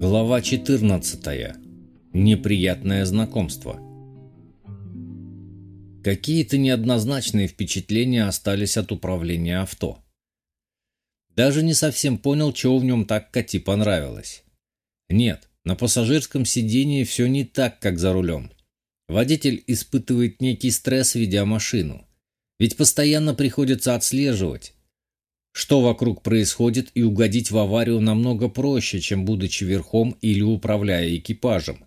Глава 14. Неприятное знакомство. Какие-то неоднозначные впечатления остались от управления авто. Даже не совсем понял, чего в нем так Кати понравилось. Нет, на пассажирском сидении все не так, как за рулем. Водитель испытывает некий стресс, ведя машину. Ведь постоянно приходится отслеживать, что вокруг происходит, и угодить в аварию намного проще, чем будучи верхом или управляя экипажем.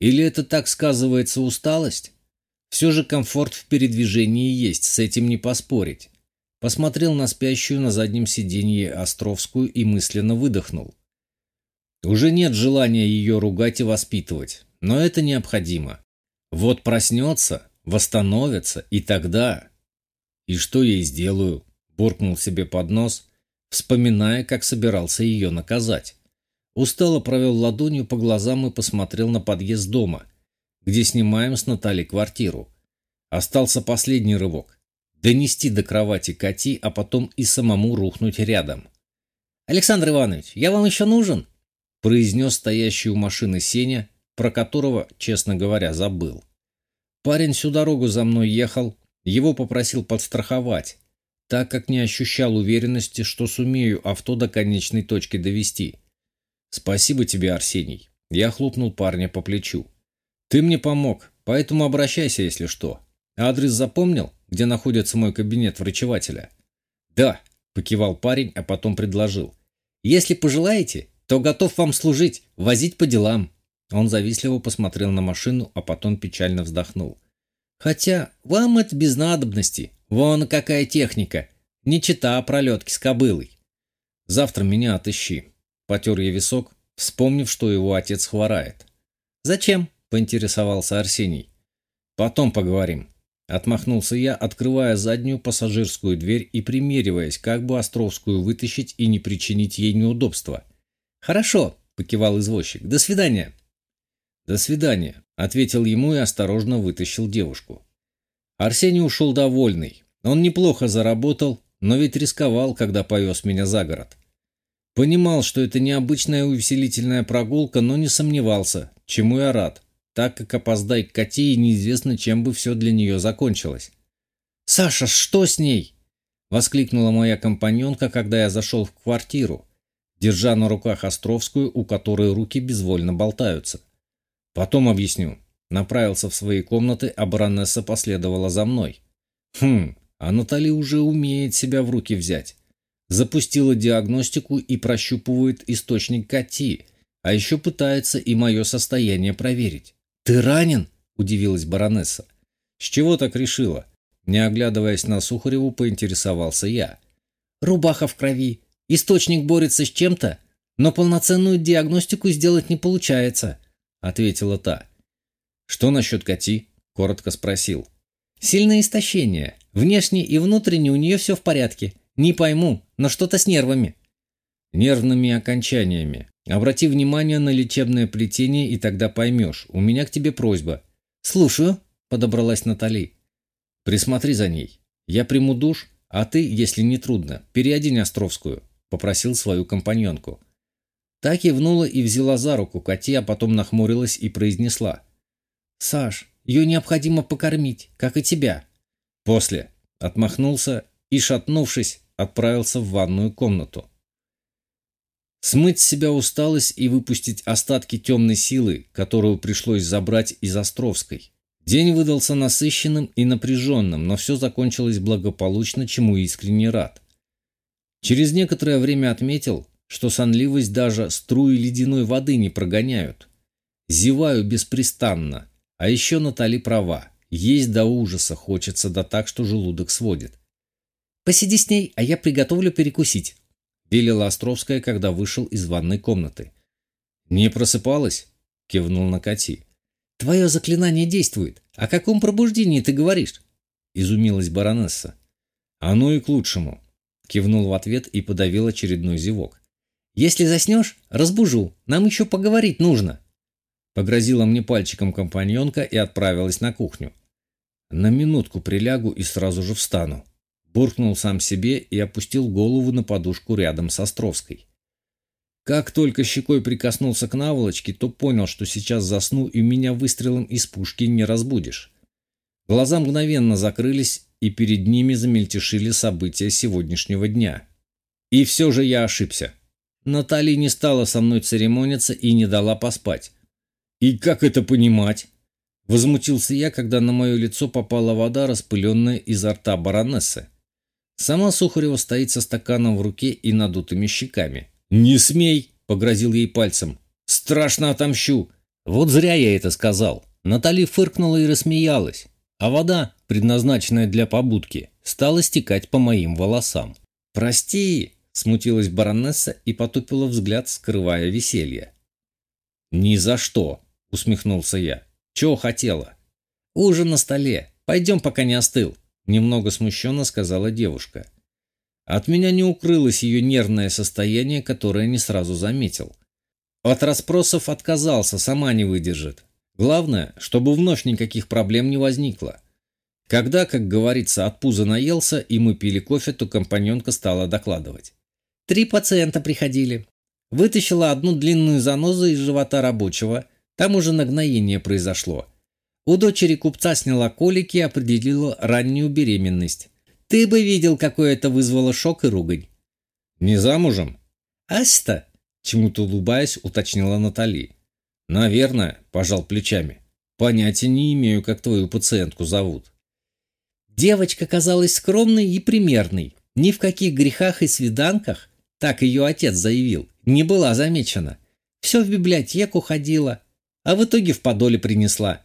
Или это так сказывается усталость? Все же комфорт в передвижении есть, с этим не поспорить. Посмотрел на спящую на заднем сиденье Островскую и мысленно выдохнул. Уже нет желания ее ругать и воспитывать, но это необходимо. Вот проснется, восстановится, и тогда... И что я ей сделаю? Буркнул себе под нос, вспоминая, как собирался ее наказать. Устало провел ладонью по глазам и посмотрел на подъезд дома, где снимаем с Натальей квартиру. Остался последний рывок. Донести до кровати Кати, а потом и самому рухнуть рядом. «Александр Иванович, я вам еще нужен?» произнес стоящий у машины Сеня, про которого, честно говоря, забыл. Парень всю дорогу за мной ехал, его попросил подстраховать, так как не ощущал уверенности, что сумею авто до конечной точки довести. «Спасибо тебе, Арсений». Я хлопнул парня по плечу. «Ты мне помог, поэтому обращайся, если что. Адрес запомнил, где находится мой кабинет врачевателя?» «Да», — покивал парень, а потом предложил. «Если пожелаете, то готов вам служить, возить по делам». Он завистливо посмотрел на машину, а потом печально вздохнул. «Хотя вам это без надобности. Вон какая техника. Не чита пролетки с кобылой. Завтра меня отыщи. Потер я висок, вспомнив, что его отец хворает. Зачем? Поинтересовался Арсений. Потом поговорим. Отмахнулся я, открывая заднюю пассажирскую дверь и примериваясь, как бы Островскую вытащить и не причинить ей неудобства. «Хорошо», — покивал извозчик. «До свидания». «До свидания», — ответил ему и осторожно вытащил девушку. Арсений ушел довольный. Он неплохо заработал, но ведь рисковал, когда повез меня за город. Понимал, что это необычная увеселительная прогулка, но не сомневался, чему я рад, так как опоздай к Кате и неизвестно, чем бы все для нее закончилось. «Саша, что с ней?» — воскликнула моя компаньонка, когда я зашел в квартиру, держа на руках Островскую, у которой руки безвольно болтаются. «Потом объясню», Направился в свои комнаты, а баронесса последовала за мной. Хм, а Натали уже умеет себя в руки взять. Запустила диагностику и прощупывает источник Кати, а еще пытается и мое состояние проверить. «Ты ранен?» – удивилась баронесса. «С чего так решила?» Не оглядываясь на Сухареву, поинтересовался я. «Рубаха в крови. Источник борется с чем-то, но полноценную диагностику сделать не получается», – ответила та. «Что насчет Кати?» – коротко спросил. «Сильное истощение. Внешне и внутренне у нее все в порядке. Не пойму, но что-то с нервами». «Нервными окончаниями. Обрати внимание на лечебное плетение, и тогда поймешь. У меня к тебе просьба». «Слушаю», – подобралась Натали. «Присмотри за ней. Я приму душ, а ты, если не трудно, переодень Островскую», – попросил свою компаньонку. Так кивнула и взяла за руку Кати, а потом нахмурилась и произнесла – «Саш, ее необходимо покормить, как и тебя». «После». Отмахнулся и, шатнувшись, отправился в ванную комнату. Смыть с себя усталость и выпустить остатки темной силы, которую пришлось забрать из Островской. День выдался насыщенным и напряженным, но все закончилось благополучно, чему искренне рад. Через некоторое время отметил, что сонливость даже струи ледяной воды не прогоняют. Зеваю беспрестанно, а еще Натали права. Есть до ужаса хочется, да так, что желудок сводит. «Посиди с ней, а я приготовлю перекусить», — велела Островская, когда вышел из ванной комнаты. «Не просыпалась?» — кивнул на Кати. «Твое заклинание действует. О каком пробуждении ты говоришь?» — изумилась баронесса. «Оно и к лучшему», — кивнул в ответ и подавил очередной зевок. «Если заснешь, разбужу. Нам еще поговорить нужно», Погрозила мне пальчиком компаньонка и отправилась на кухню. На минутку прилягу и сразу же встану. Буркнул сам себе и опустил голову на подушку рядом с Островской. Как только щекой прикоснулся к наволочке, то понял, что сейчас засну и меня выстрелом из пушки не разбудишь. Глаза мгновенно закрылись, и перед ними замельтешили события сегодняшнего дня. И все же я ошибся. Натали не стала со мной церемониться и не дала поспать. «И как это понимать?» Возмутился я, когда на мое лицо попала вода, распыленная изо рта баронессы. Сама Сухарева стоит со стаканом в руке и надутыми щеками. «Не смей!» — погрозил ей пальцем. «Страшно отомщу!» Вот зря я это сказал. Натали фыркнула и рассмеялась, а вода, предназначенная для побудки, стала стекать по моим волосам. «Прости!» — смутилась баронесса и потупила взгляд, скрывая веселье. «Ни за что!» — усмехнулся я. «Чего хотела?» «Ужин на столе. Пойдем, пока не остыл», — немного смущенно сказала девушка. От меня не укрылось ее нервное состояние, которое не сразу заметил. От расспросов отказался, сама не выдержит. Главное, чтобы вновь никаких проблем не возникло. Когда, как говорится, от пуза наелся, и мы пили кофе, то компаньонка стала докладывать. Три пациента приходили. Вытащила одну длинную занозу из живота рабочего, там уже нагноение произошло. У дочери купца сняла колики и определила раннюю беременность. Ты бы видел, какой это вызвало шок и ругань. Не замужем? Аста, чему-то улыбаясь, уточнила Натали. Наверное, пожал плечами. Понятия не имею, как твою пациентку зовут. Девочка казалась скромной и примерной. Ни в каких грехах и свиданках, так ее отец заявил, не была замечена. Все в библиотеку ходила, а в итоге в подоле принесла.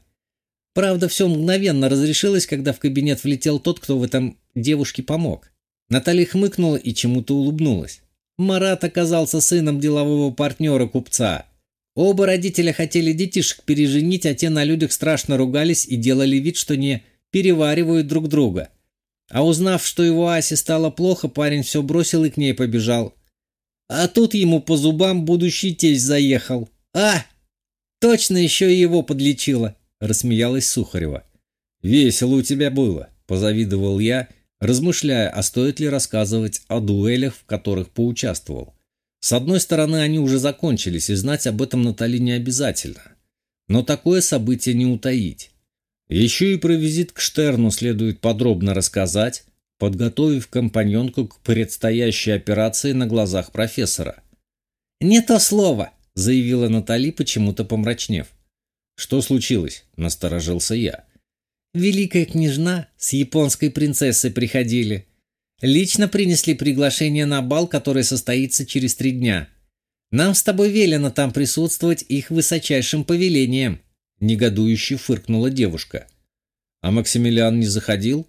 Правда, все мгновенно разрешилось, когда в кабинет влетел тот, кто в этом девушке помог. Наталья хмыкнула и чему-то улыбнулась. Марат оказался сыном делового партнера купца. Оба родителя хотели детишек переженить, а те на людях страшно ругались и делали вид, что не переваривают друг друга. А узнав, что его Асе стало плохо, парень все бросил и к ней побежал. А тут ему по зубам будущий тесть заехал. А! Точно еще и его подлечила рассмеялась Сухарева. «Весело у тебя было», – позавидовал я, размышляя, а стоит ли рассказывать о дуэлях, в которых поучаствовал. С одной стороны, они уже закончились, и знать об этом Натали не обязательно. Но такое событие не утаить. Еще и про визит к Штерну следует подробно рассказать, подготовив компаньонку к предстоящей операции на глазах профессора. «Не то слово», – заявила Натали, почему-то помрачнев. «Что случилось?» – насторожился я. «Великая княжна с японской принцессой приходили. Лично принесли приглашение на бал, который состоится через три дня. Нам с тобой велено там присутствовать их высочайшим повелением», – негодующе фыркнула девушка. «А Максимилиан не заходил?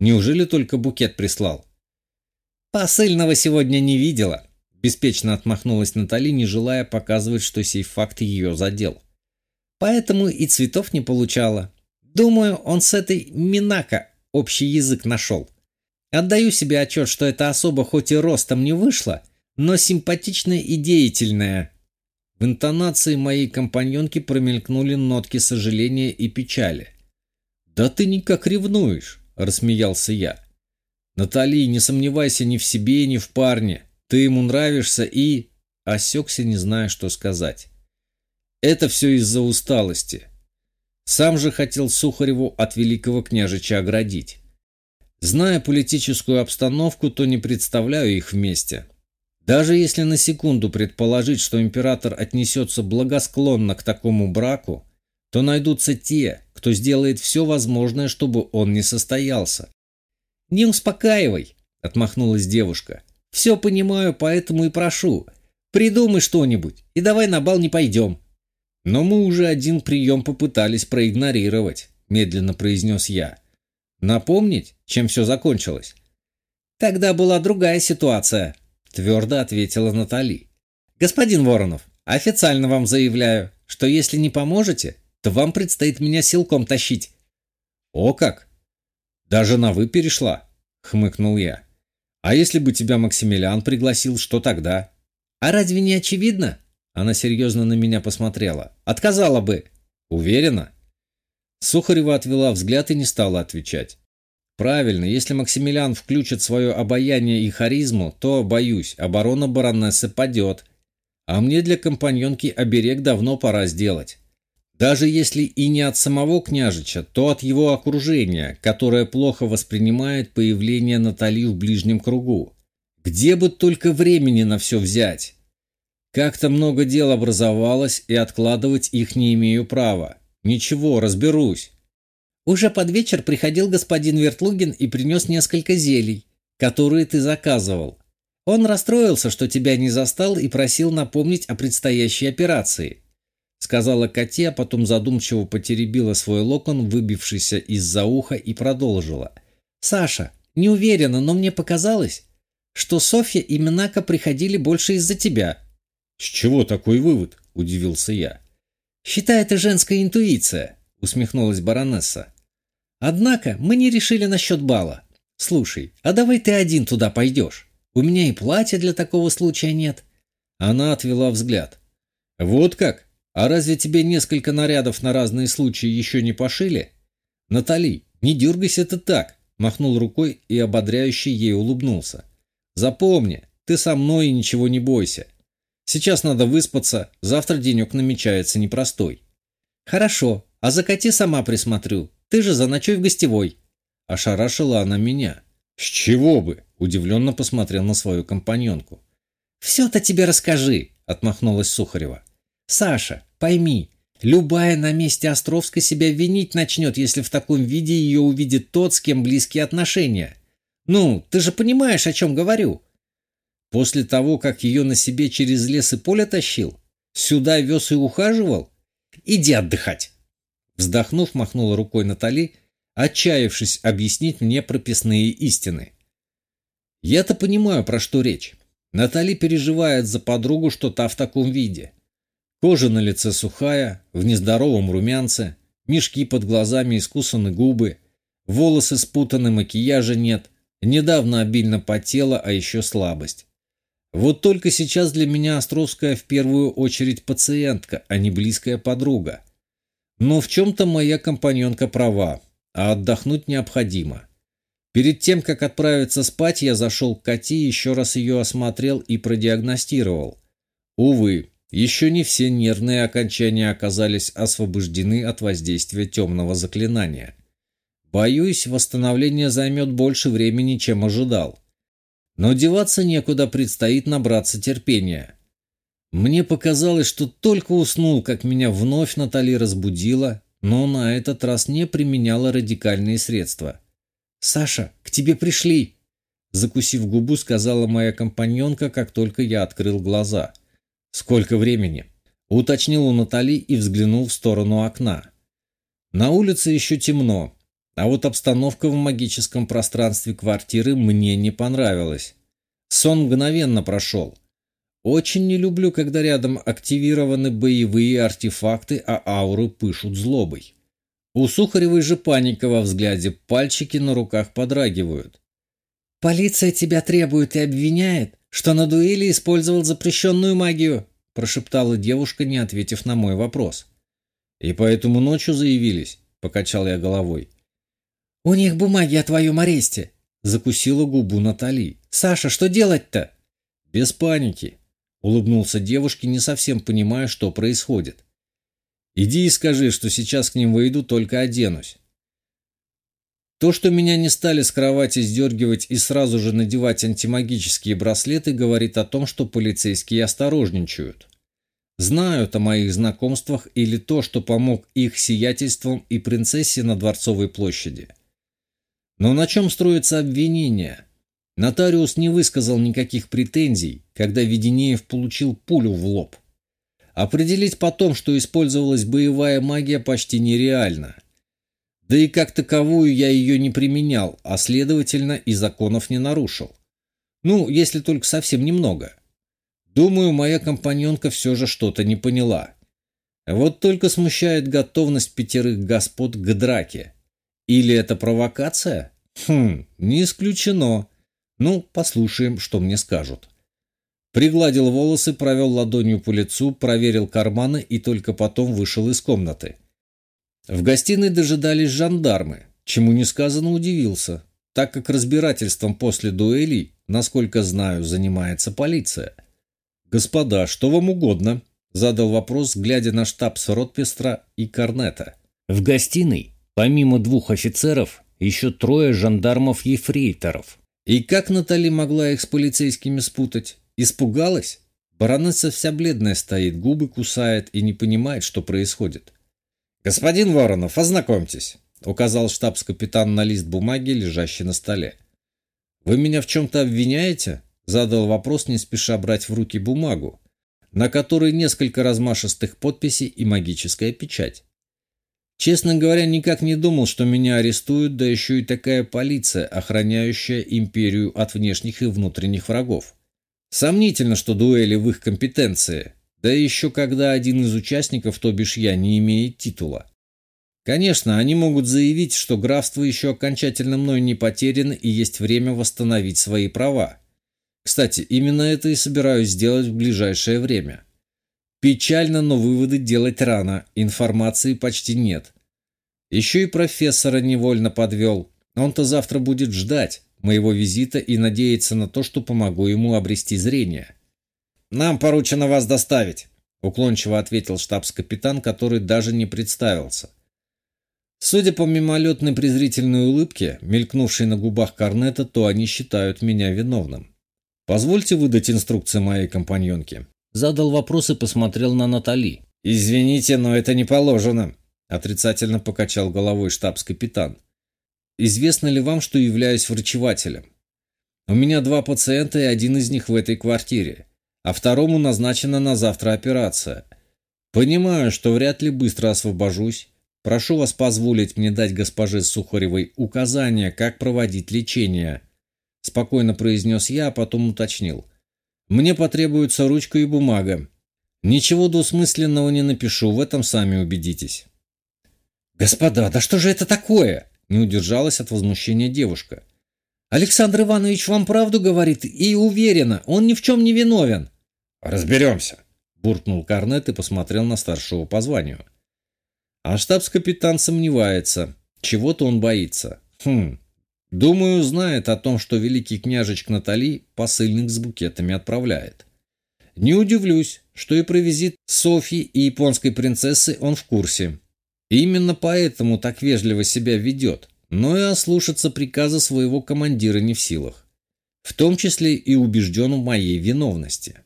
Неужели только букет прислал?» «Посыльного сегодня не видела», – беспечно отмахнулась Натали, не желая показывать, что сей факт ее задел. Поэтому и цветов не получала. Думаю, он с этой Минака общий язык нашел. Отдаю себе отчет, что эта особа хоть и ростом не вышла, но симпатичная и деятельная. В интонации моей компаньонки промелькнули нотки сожаления и печали. «Да ты никак ревнуешь», – рассмеялся я. «Натали, не сомневайся ни в себе, ни в парне. Ты ему нравишься и...» Осекся, не зная, что сказать. Это все из-за усталости. Сам же хотел Сухареву от великого княжича оградить. Зная политическую обстановку, то не представляю их вместе. Даже если на секунду предположить, что император отнесется благосклонно к такому браку, то найдутся те, кто сделает все возможное, чтобы он не состоялся. «Не успокаивай», — отмахнулась девушка. «Все понимаю, поэтому и прошу. Придумай что-нибудь, и давай на бал не пойдем. «Но мы уже один прием попытались проигнорировать», – медленно произнес я. «Напомнить, чем все закончилось?» «Тогда была другая ситуация», – твердо ответила Натали. «Господин Воронов, официально вам заявляю, что если не поможете, то вам предстоит меня силком тащить». «О как! Даже на «вы» перешла», – хмыкнул я. «А если бы тебя Максимилиан пригласил, что тогда?» «А разве не очевидно?» Она серьезно на меня посмотрела. «Отказала бы!» «Уверена?» Сухарева отвела взгляд и не стала отвечать. «Правильно, если Максимилиан включит свое обаяние и харизму, то, боюсь, оборона баронессы падет. А мне для компаньонки оберег давно пора сделать. Даже если и не от самого княжича, то от его окружения, которое плохо воспринимает появление Натали в ближнем кругу. Где бы только времени на все взять? Как-то много дел образовалось, и откладывать их не имею права. Ничего, разберусь. Уже под вечер приходил господин Вертлугин и принес несколько зелий, которые ты заказывал. Он расстроился, что тебя не застал и просил напомнить о предстоящей операции. Сказала Кате, а потом задумчиво потеребила свой локон, выбившийся из-за уха, и продолжила. «Саша, не уверена, но мне показалось, что Софья и Минака приходили больше из-за тебя». «С чего такой вывод?» – удивился я. «Считай, это женская интуиция», – усмехнулась баронесса. «Однако мы не решили насчет бала. Слушай, а давай ты один туда пойдешь. У меня и платья для такого случая нет». Она отвела взгляд. «Вот как? А разве тебе несколько нарядов на разные случаи еще не пошили?» «Натали, не дергайся ты так», – махнул рукой и ободряюще ей улыбнулся. «Запомни, ты со мной и ничего не бойся. Сейчас надо выспаться, завтра денек намечается непростой. Хорошо, а за коте сама присмотрю. Ты же заночуй в гостевой. Ошарашила она меня. С чего бы? Удивленно посмотрел на свою компаньонку. Все-то тебе расскажи, отмахнулась Сухарева. Саша, пойми, любая на месте Островской себя винить начнет, если в таком виде ее увидит тот, с кем близкие отношения. Ну, ты же понимаешь, о чем говорю. После того, как ее на себе через лес и поле тащил? Сюда вез и ухаживал? Иди отдыхать!» Вздохнув, махнула рукой Натали, отчаявшись объяснить мне прописные истины. Я-то понимаю, про что речь. Натали переживает за подругу, что та в таком виде. Кожа на лице сухая, в нездоровом румянце, мешки под глазами, искусаны губы, волосы спутаны, макияжа нет, недавно обильно потела, а еще слабость. Вот только сейчас для меня Островская в первую очередь пациентка, а не близкая подруга. Но в чем-то моя компаньонка права, а отдохнуть необходимо. Перед тем, как отправиться спать, я зашел к Кати, еще раз ее осмотрел и продиагностировал. Увы, еще не все нервные окончания оказались освобождены от воздействия темного заклинания. Боюсь, восстановление займет больше времени, чем ожидал. Но деваться некуда, предстоит набраться терпения. Мне показалось, что только уснул, как меня вновь Натали разбудила, но на этот раз не применяла радикальные средства. «Саша, к тебе пришли!» Закусив губу, сказала моя компаньонка, как только я открыл глаза. «Сколько времени?» Уточнил у Натали и взглянул в сторону окна. На улице еще темно, а вот обстановка в магическом пространстве квартиры мне не понравилась. Сон мгновенно прошел. Очень не люблю, когда рядом активированы боевые артефакты, а ауры пышут злобой. У Сухаревой же паника во взгляде, пальчики на руках подрагивают. «Полиция тебя требует и обвиняет, что на дуэли использовал запрещенную магию», прошептала девушка, не ответив на мой вопрос. «И поэтому ночью заявились», — покачал я головой. «У них бумаги о твоем аресте!» Закусила губу Натали. «Саша, что делать-то?» «Без паники», — улыбнулся девушке, не совсем понимая, что происходит. «Иди и скажи, что сейчас к ним выйду, только оденусь». То, что меня не стали с кровати сдергивать и сразу же надевать антимагические браслеты, говорит о том, что полицейские осторожничают. Знают о моих знакомствах или то, что помог их сиятельствам и принцессе на Дворцовой площади. Но на чем строится обвинение? Нотариус не высказал никаких претензий, когда Веденеев получил пулю в лоб. Определить потом, что использовалась боевая магия, почти нереально. Да и как таковую я ее не применял, а следовательно и законов не нарушил. Ну, если только совсем немного. Думаю, моя компаньонка все же что-то не поняла. Вот только смущает готовность пятерых господ к драке. Или это провокация? Хм, не исключено. Ну, послушаем, что мне скажут. Пригладил волосы, провел ладонью по лицу, проверил карманы и только потом вышел из комнаты. В гостиной дожидались жандармы, чему несказанно удивился, так как разбирательством после дуэлей, насколько знаю, занимается полиция. «Господа, что вам угодно?» – задал вопрос, глядя на штаб с ротпестра и корнета. В гостиной, помимо двух офицеров, еще трое жандармов-ефрейторов. И как Натали могла их с полицейскими спутать? Испугалась? Баронесса вся бледная стоит, губы кусает и не понимает, что происходит. «Господин Воронов, ознакомьтесь», — указал штабс-капитан на лист бумаги, лежащий на столе. «Вы меня в чем-то обвиняете?» — задал вопрос, не спеша брать в руки бумагу, на которой несколько размашистых подписей и магическая печать. Честно говоря, никак не думал, что меня арестуют, да еще и такая полиция, охраняющая империю от внешних и внутренних врагов. Сомнительно, что дуэли в их компетенции, да еще когда один из участников, то бишь я, не имеет титула. Конечно, они могут заявить, что графство еще окончательно мной не потеряно и есть время восстановить свои права. Кстати, именно это и собираюсь сделать в ближайшее время. Печально, но выводы делать рано, информации почти нет. Еще и профессора невольно подвел. Он-то завтра будет ждать моего визита и надеяться на то, что помогу ему обрести зрение. «Нам поручено вас доставить», — уклончиво ответил штабс-капитан, который даже не представился. Судя по мимолетной презрительной улыбке, мелькнувшей на губах Корнета, то они считают меня виновным. «Позвольте выдать инструкции моей компаньонке». Задал вопрос и посмотрел на Натали. «Извините, но это не положено», — отрицательно покачал головой штабс-капитан. «Известно ли вам, что являюсь врачевателем? У меня два пациента, и один из них в этой квартире, а второму назначена на завтра операция. Понимаю, что вряд ли быстро освобожусь. Прошу вас позволить мне дать госпоже Сухаревой указания, как проводить лечение», — спокойно произнес я, а потом уточнил — мне потребуется ручка и бумага. Ничего двусмысленного не напишу, в этом сами убедитесь. Господа, да что же это такое? Не удержалась от возмущения девушка. Александр Иванович вам правду говорит и уверена, он ни в чем не виновен. Разберемся, буркнул Корнет и посмотрел на старшего по званию. А штабс-капитан сомневается. Чего-то он боится. Хм, Думаю, знает о том, что великий княжечк Натали посыльных с букетами отправляет. Не удивлюсь, что и про визит Софьи и японской принцессы он в курсе. Именно поэтому так вежливо себя ведет, но и ослушаться приказа своего командира не в силах. В том числе и убежден в моей виновности.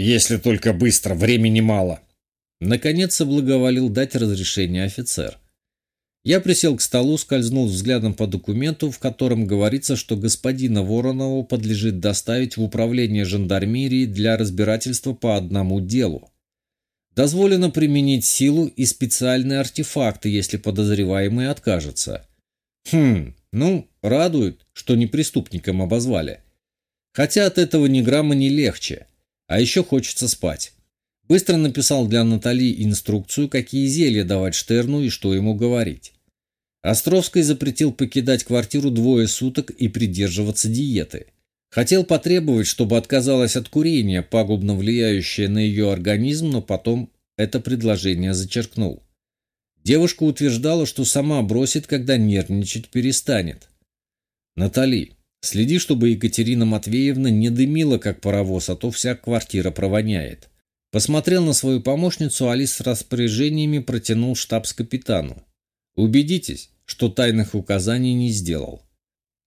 «Если только быстро, времени мало!» Наконец соблаговолил дать разрешение офицер. Я присел к столу, скользнул взглядом по документу, в котором говорится, что господина Воронова подлежит доставить в управление жандармерии для разбирательства по одному делу. Дозволено применить силу и специальные артефакты, если подозреваемый откажется. Хм, ну, радует, что не преступником обозвали. Хотя от этого ни грамма не легче. А еще хочется спать. Быстро написал для Натали инструкцию, какие зелья давать Штерну и что ему говорить. Островской запретил покидать квартиру двое суток и придерживаться диеты. Хотел потребовать, чтобы отказалась от курения, пагубно влияющее на ее организм, но потом это предложение зачеркнул. Девушка утверждала, что сама бросит, когда нервничать перестанет. «Натали, следи, чтобы Екатерина Матвеевна не дымила, как паровоз, а то вся квартира провоняет. Посмотрел на свою помощницу, Алис с распоряжениями протянул штабс-капитану. «Убедитесь, что тайных указаний не сделал».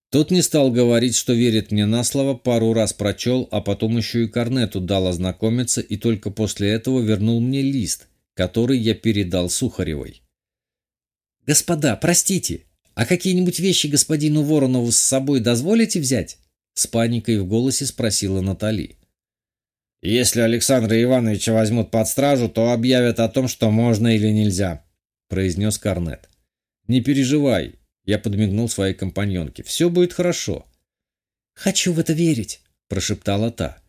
Тот не стал говорить, что верит мне на слово, пару раз прочел, а потом еще и корнету дал ознакомиться и только после этого вернул мне лист, который я передал Сухаревой. «Господа, простите, а какие-нибудь вещи господину Воронову с собой дозволите взять?» С паникой в голосе спросила Натали. Если Александра Ивановича возьмут под стражу, то объявят о том, что можно или нельзя», — произнес Корнет. «Не переживай», — я подмигнул своей компаньонке. «Все будет хорошо». «Хочу в это верить», — прошептала та.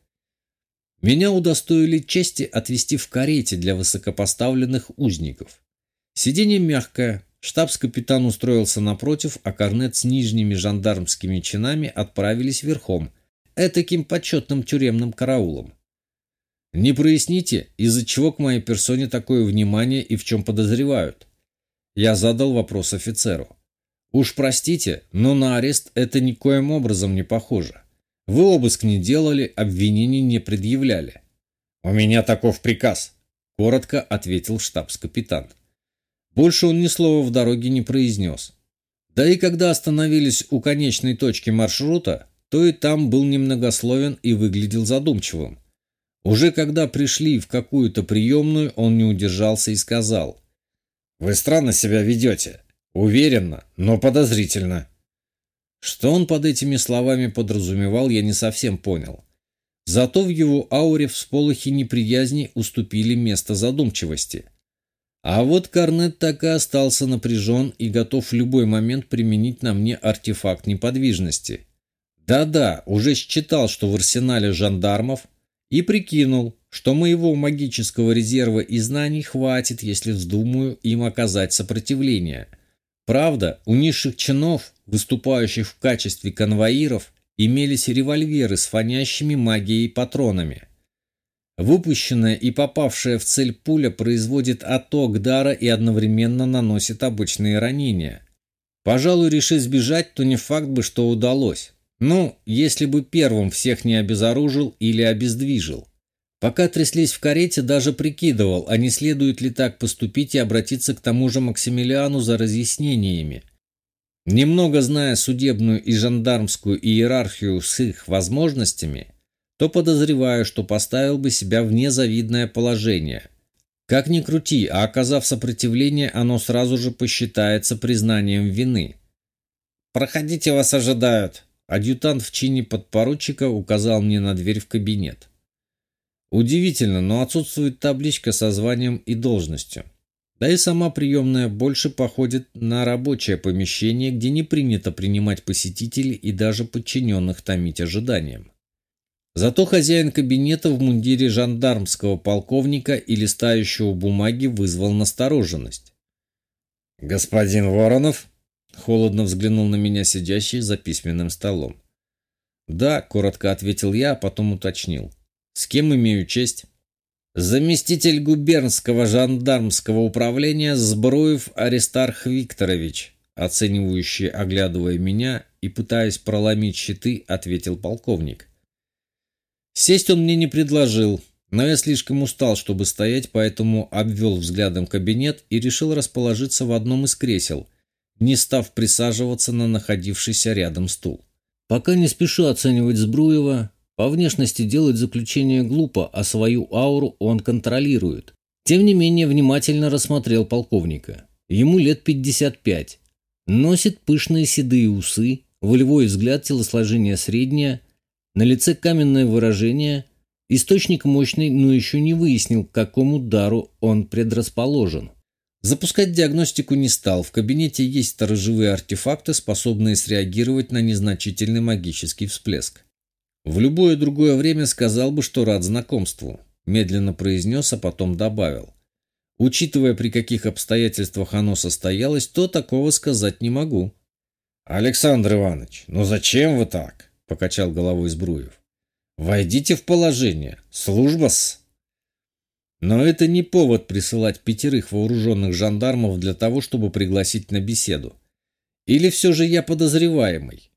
Меня удостоили чести отвезти в карете для высокопоставленных узников. Сиденье мягкое, штабс-капитан устроился напротив, а корнет с нижними жандармскими чинами отправились верхом, этаким почетным тюремным караулом. Не проясните, из-за чего к моей персоне такое внимание и в чем подозревают? Я задал вопрос офицеру. Уж простите, но на арест это никоим образом не похоже. Вы обыск не делали, обвинений не предъявляли. У меня таков приказ, коротко ответил штабс-капитан. Больше он ни слова в дороге не произнес. Да и когда остановились у конечной точки маршрута, то и там был немногословен и выглядел задумчивым. Уже когда пришли в какую-то приемную, он не удержался и сказал. «Вы странно себя ведете. Уверенно, но подозрительно». Что он под этими словами подразумевал, я не совсем понял. Зато в его ауре всполохи неприязни уступили место задумчивости. А вот Корнет так и остался напряжен и готов в любой момент применить на мне артефакт неподвижности. Да-да, уже считал, что в арсенале жандармов и прикинул, что моего магического резерва и знаний хватит, если вздумаю им оказать сопротивление. Правда, у низших чинов, выступающих в качестве конвоиров, имелись револьверы с фонящими магией патронами. Выпущенная и попавшая в цель пуля производит отток дара и одновременно наносит обычные ранения. Пожалуй, решить сбежать, то не факт бы, что удалось. Ну, если бы первым всех не обезоружил или обездвижил. Пока тряслись в карете, даже прикидывал, а не следует ли так поступить и обратиться к тому же Максимилиану за разъяснениями. Немного зная судебную и жандармскую иерархию с их возможностями, то подозреваю, что поставил бы себя в незавидное положение. Как ни крути, а оказав сопротивление, оно сразу же посчитается признанием вины. «Проходите, вас ожидают», Адъютант в чине подпоручика указал мне на дверь в кабинет. Удивительно, но отсутствует табличка со званием и должностью. Да и сама приемная больше походит на рабочее помещение, где не принято принимать посетителей и даже подчиненных томить ожиданием. Зато хозяин кабинета в мундире жандармского полковника и листающего бумаги вызвал настороженность. «Господин Воронов?» Холодно взглянул на меня сидящий за письменным столом. «Да», — коротко ответил я, а потом уточнил. «С кем имею честь?» «Заместитель губернского жандармского управления Сбруев Аристарх Викторович», оценивающий, оглядывая меня и пытаясь проломить щиты, ответил полковник. Сесть он мне не предложил, но я слишком устал, чтобы стоять, поэтому обвел взглядом кабинет и решил расположиться в одном из кресел, не став присаживаться на находившийся рядом стул. Пока не спешу оценивать Сбруева, по внешности делать заключение глупо, а свою ауру он контролирует. Тем не менее, внимательно рассмотрел полковника. Ему лет 55. Носит пышные седые усы, волевой взгляд, телосложение среднее, на лице каменное выражение. Источник мощный, но еще не выяснил, к какому дару он предрасположен. Запускать диагностику не стал. В кабинете есть сторожевые артефакты, способные среагировать на незначительный магический всплеск. В любое другое время сказал бы, что рад знакомству. Медленно произнес, а потом добавил. Учитывая, при каких обстоятельствах оно состоялось, то такого сказать не могу. «Александр Иванович, ну зачем вы так?» – покачал головой Сбруев. «Войдите в положение. Служба-с». Но это не повод присылать пятерых вооруженных жандармов для того, чтобы пригласить на беседу. Или все же я подозреваемый?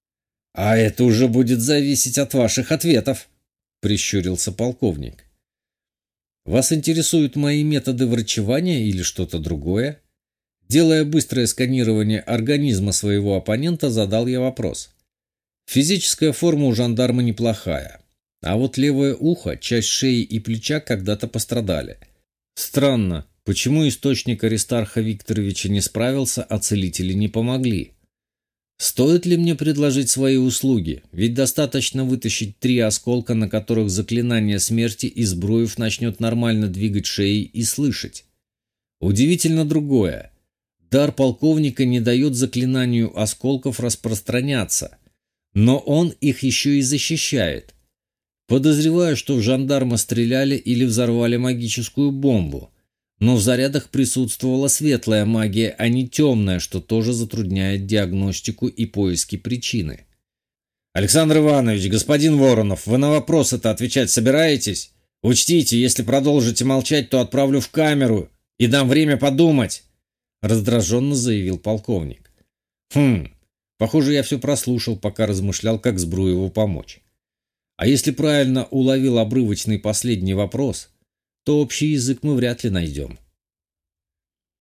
А это уже будет зависеть от ваших ответов, прищурился полковник. Вас интересуют мои методы врачевания или что-то другое? Делая быстрое сканирование организма своего оппонента, задал я вопрос. Физическая форма у жандарма неплохая. А вот левое ухо, часть шеи и плеча когда-то пострадали. Странно, почему источник Аристарха Викторовича не справился, а целители не помогли? Стоит ли мне предложить свои услуги? Ведь достаточно вытащить три осколка, на которых заклинание смерти и Збруев начнет нормально двигать шеей и слышать. Удивительно другое. Дар полковника не дает заклинанию осколков распространяться, но он их еще и защищает. Подозреваю, что в жандарма стреляли или взорвали магическую бомбу. Но в зарядах присутствовала светлая магия, а не темная, что тоже затрудняет диагностику и поиски причины. «Александр Иванович, господин Воронов, вы на вопросы-то отвечать собираетесь? Учтите, если продолжите молчать, то отправлю в камеру и дам время подумать», раздраженно заявил полковник. «Хм, похоже, я все прослушал, пока размышлял, как Сбруеву помочь. А если правильно уловил обрывочный последний вопрос, то общий язык мы вряд ли найдем.